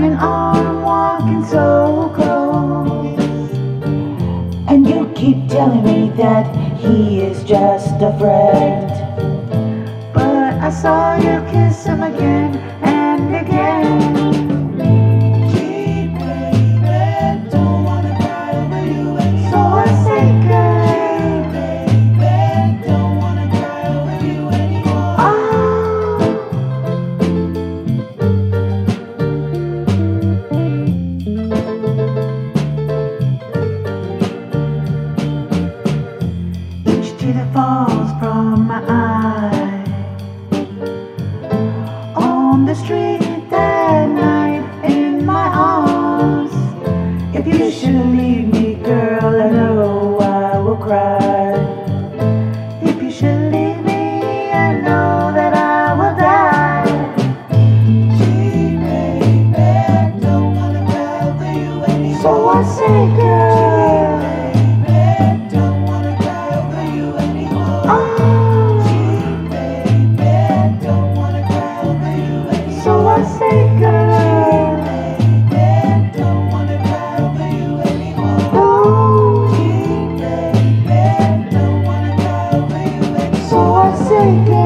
coming on, walking so close. And you keep telling me that he is just a friend. But I saw you kiss him again and again. you shouldn't leave me. forsaken